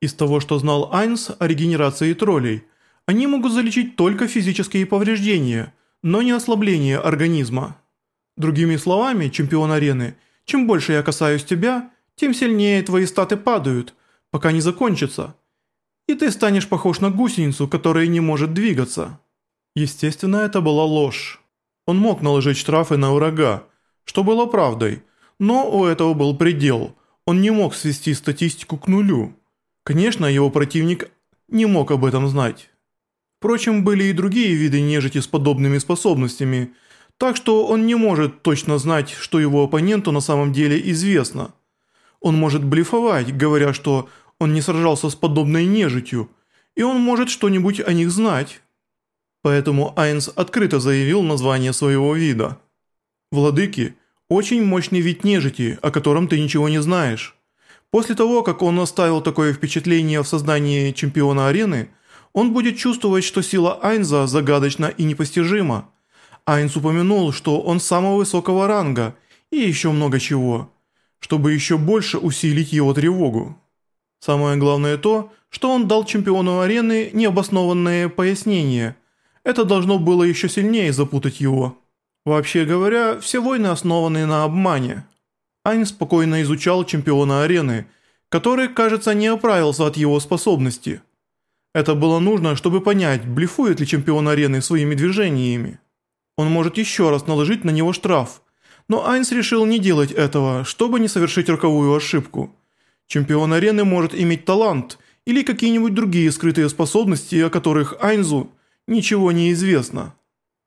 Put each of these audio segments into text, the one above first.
Из того, что знал Айнс о регенерации троллей, они могут залечить только физические повреждения, но не ослабление организма. Другими словами, чемпион арены, чем больше я касаюсь тебя, тем сильнее твои статы падают, пока не закончатся. И ты станешь похож на гусеницу, которая не может двигаться. Естественно, это была ложь. Он мог наложить штрафы на врага, что было правдой, но у этого был предел. Он не мог свести статистику к нулю. Конечно, его противник не мог об этом знать. Впрочем, были и другие виды нежити с подобными способностями, так что он не может точно знать, что его оппоненту на самом деле известно. Он может блефовать, говоря, что он не сражался с подобной нежитью, и он может что-нибудь о них знать. Поэтому Айнс открыто заявил название своего вида. «Владыки – очень мощный вид нежити, о котором ты ничего не знаешь». После того, как он оставил такое впечатление в создании чемпиона арены, он будет чувствовать, что сила Айнза загадочна и непостижима. Айнс упомянул, что он самого высокого ранга и еще много чего, чтобы еще больше усилить его тревогу. Самое главное то, что он дал чемпиону арены необоснованные пояснения. Это должно было еще сильнее запутать его. Вообще говоря, все войны основаны на обмане. Айн спокойно изучал чемпиона арены, который, кажется, не оправился от его способности. Это было нужно, чтобы понять, блефует ли чемпион арены своими движениями. Он может еще раз наложить на него штраф, но Айнс решил не делать этого, чтобы не совершить роковую ошибку. Чемпион арены может иметь талант или какие-нибудь другие скрытые способности, о которых Айнзу ничего не известно.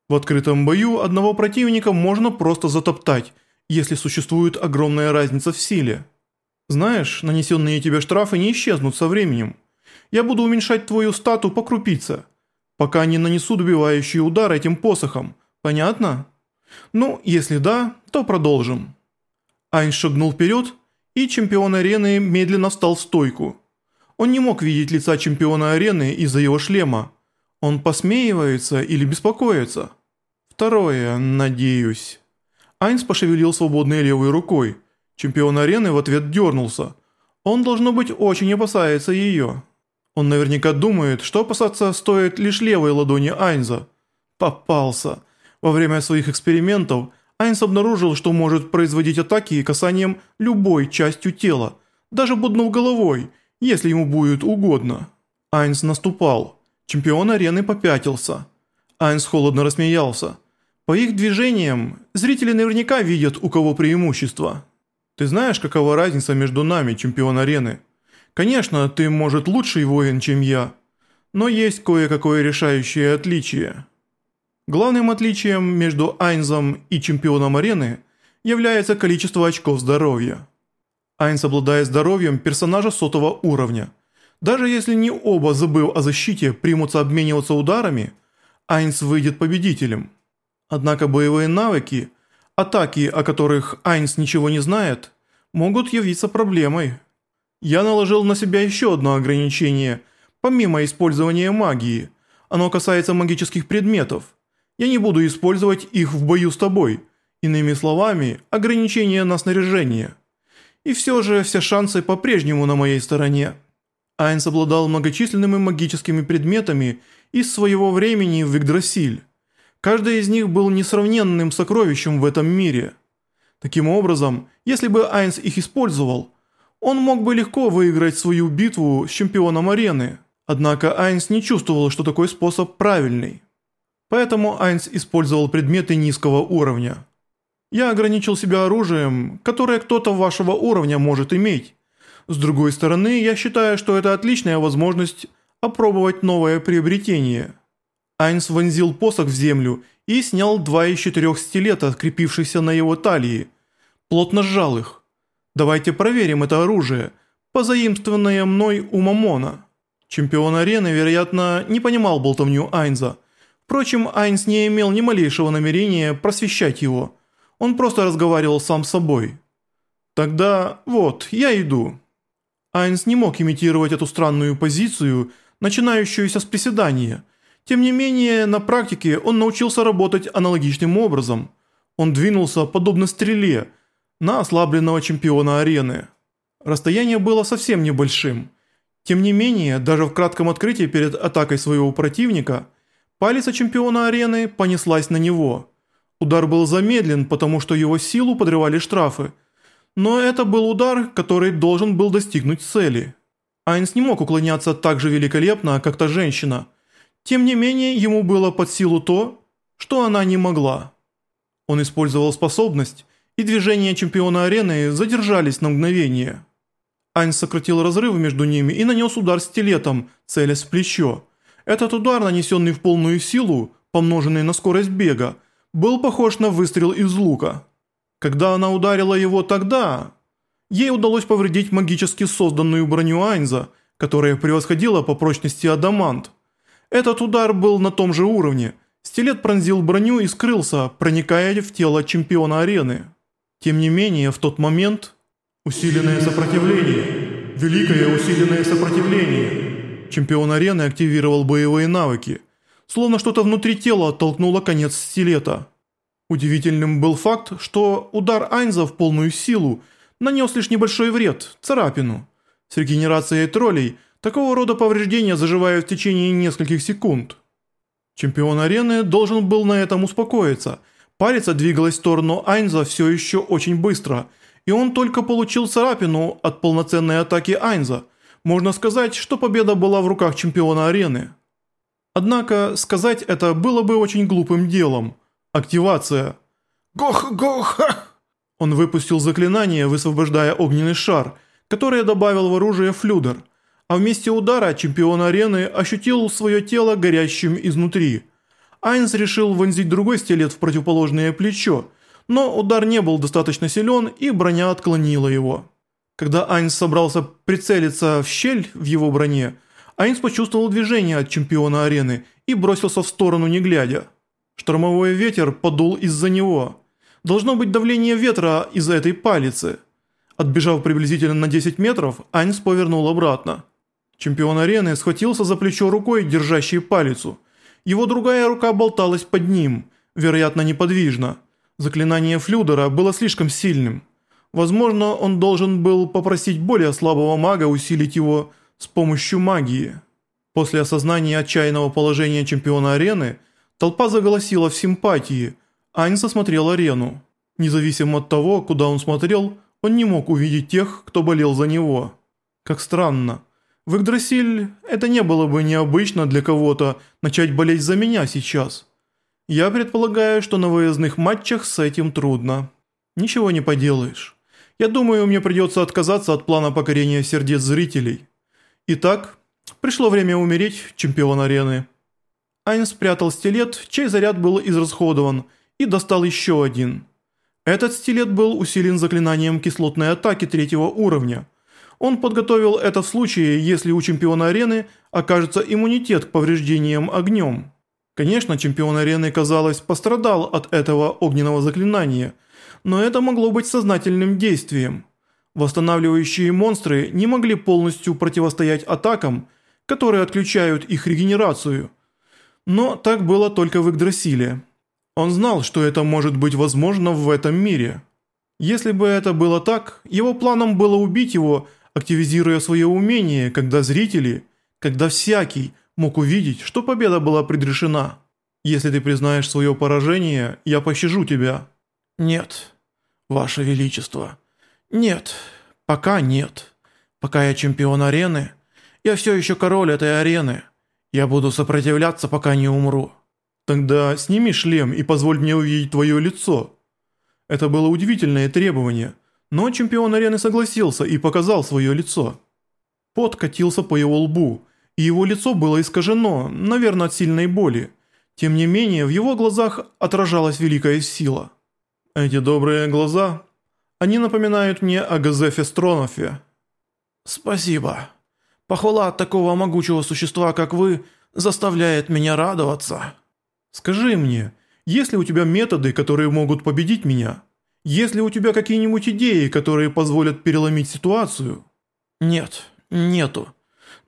В открытом бою одного противника можно просто затоптать, если существует огромная разница в силе. Знаешь, нанесенные тебе штрафы не исчезнут со временем. Я буду уменьшать твою стату по крупице, пока не нанесу добивающий удар этим посохом. Понятно? Ну, если да, то продолжим. Айн шагнул вперед, и чемпион арены медленно встал в стойку. Он не мог видеть лица чемпиона арены из-за его шлема. Он посмеивается или беспокоится? Второе, надеюсь. Айнс пошевелил свободной левой рукой. Чемпион арены в ответ дернулся. Он, должно быть, очень опасается ее. Он наверняка думает, что опасаться стоит лишь левой ладони Айнза. Попался. Во время своих экспериментов Айнс обнаружил, что может производить атаки касанием любой частью тела, даже боднув головой, если ему будет угодно. Айнс наступал. Чемпион арены попятился. Айнс холодно рассмеялся. По их движениям зрители наверняка видят, у кого преимущество. Ты знаешь, какова разница между нами, чемпион арены? Конечно, ты, может, лучший воин, чем я, но есть кое-какое решающее отличие. Главным отличием между Айнзом и чемпионом арены является количество очков здоровья. Айнс обладает здоровьем персонажа сотого уровня. Даже если не оба, забыв о защите, примутся обмениваться ударами, Айнс выйдет победителем. Однако боевые навыки, атаки, о которых Айнс ничего не знает, могут явиться проблемой. Я наложил на себя еще одно ограничение, помимо использования магии. Оно касается магических предметов. Я не буду использовать их в бою с тобой. Иными словами, ограничение на снаряжение. И все же все шансы по-прежнему на моей стороне. Айнс обладал многочисленными магическими предметами из своего времени в Игдрасиль. Каждый из них был несравненным сокровищем в этом мире. Таким образом, если бы Айнс их использовал, он мог бы легко выиграть свою битву с чемпионом арены. Однако Айнс не чувствовал, что такой способ правильный. Поэтому Айнс использовал предметы низкого уровня. Я ограничил себя оружием, которое кто-то вашего уровня может иметь. С другой стороны, я считаю, что это отличная возможность опробовать новое приобретение – Айнс вонзил посох в землю и снял два из четырех стилета, крепившихся на его талии. Плотно сжал их. «Давайте проверим это оружие, позаимствованное мной у Мамона». Чемпион арены, вероятно, не понимал болтовню Айнза. Впрочем, Айнс не имел ни малейшего намерения просвещать его. Он просто разговаривал сам с собой. «Тогда вот, я иду». Айнс не мог имитировать эту странную позицию, начинающуюся с приседания – тем не менее, на практике он научился работать аналогичным образом. Он двинулся, подобно стреле, на ослабленного чемпиона арены. Расстояние было совсем небольшим. Тем не менее, даже в кратком открытии перед атакой своего противника, палец чемпиона арены понеслась на него. Удар был замедлен, потому что его силу подрывали штрафы. Но это был удар, который должен был достигнуть цели. Айнс не мог уклоняться так же великолепно, как та женщина. Тем не менее, ему было под силу то, что она не могла. Он использовал способность, и движения чемпиона арены задержались на мгновение. Айнс сократил разрыв между ними и нанес удар стилетом, целясь в плечо. Этот удар, нанесенный в полную силу, помноженный на скорость бега, был похож на выстрел из лука. Когда она ударила его тогда, ей удалось повредить магически созданную броню Айнза, которая превосходила по прочности адамант. Этот удар был на том же уровне. Стилет пронзил броню и скрылся, проникая в тело чемпиона арены. Тем не менее, в тот момент... Усиленное сопротивление. Великое усиленное сопротивление. Чемпион арены активировал боевые навыки. Словно что-то внутри тела оттолкнуло конец стилета. Удивительным был факт, что удар Айнза в полную силу нанес лишь небольшой вред, царапину. С регенерацией троллей такого рода повреждения заживают в течение нескольких секунд. Чемпион арены должен был на этом успокоиться. Палец двигалась в сторону Айнза все еще очень быстро, и он только получил царапину от полноценной атаки Айнза. Можно сказать, что победа была в руках чемпиона арены. Однако сказать это было бы очень глупым делом – Активация. Гох-гох! Он выпустил заклинание, высвобождая огненный шар, которое добавил в оружие флюдер, а вместе удара чемпион арены ощутил свое тело горящим изнутри. Айнс решил вонзить другой стилет в противоположное плечо, но удар не был достаточно силен и броня отклонила его. Когда Айнс собрался прицелиться в щель в его броне, Айнс почувствовал движение от чемпиона арены и бросился в сторону не глядя. Штормовой ветер подул из-за него. Должно быть давление ветра из-за этой палицы. Отбежав приблизительно на 10 метров, Айнс повернул обратно. Чемпион арены схватился за плечо рукой, держащей палицу. Его другая рука болталась под ним, вероятно неподвижно. Заклинание Флюдера было слишком сильным. Возможно, он должен был попросить более слабого мага усилить его с помощью магии. После осознания отчаянного положения чемпиона арены – Толпа заголосила в симпатии. Ань смотрел арену. Независимо от того, куда он смотрел, он не мог увидеть тех, кто болел за него. Как странно. В Игдрасиль это не было бы необычно для кого-то начать болеть за меня сейчас. Я предполагаю, что на выездных матчах с этим трудно. Ничего не поделаешь. Я думаю, мне придется отказаться от плана покорения сердец зрителей. Итак, пришло время умереть, чемпион арены. Айн спрятал стилет, чей заряд был израсходован, и достал еще один. Этот стилет был усилен заклинанием кислотной атаки третьего уровня. Он подготовил это в случае, если у чемпиона арены окажется иммунитет к повреждениям огнем. Конечно, чемпион арены, казалось, пострадал от этого огненного заклинания, но это могло быть сознательным действием. Восстанавливающие монстры не могли полностью противостоять атакам, которые отключают их регенерацию – но так было только в Игдрасиле. Он знал, что это может быть возможно в этом мире. Если бы это было так, его планом было убить его, активизируя свое умение, когда зрители, когда всякий мог увидеть, что победа была предрешена. Если ты признаешь свое поражение, я пощажу тебя. Нет, ваше величество. Нет, пока нет. Пока я чемпион арены, я все еще король этой арены. Я буду сопротивляться, пока не умру. Тогда сними шлем и позволь мне увидеть твое лицо. Это было удивительное требование, но чемпион арены согласился и показал свое лицо. Пот катился по его лбу, и его лицо было искажено, наверное, от сильной боли. Тем не менее, в его глазах отражалась великая сила. Эти добрые глаза, они напоминают мне о Газефе Стронофе. «Спасибо». Похвала от такого могучего существа, как вы, заставляет меня радоваться. Скажи мне, есть ли у тебя методы, которые могут победить меня? Есть ли у тебя какие-нибудь идеи, которые позволят переломить ситуацию? Нет, нету.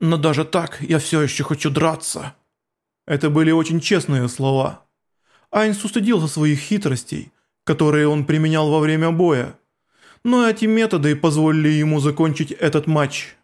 Но даже так я все еще хочу драться. Это были очень честные слова. Айнс устыдился своих хитростей, которые он применял во время боя. Но эти методы позволили ему закончить этот матч.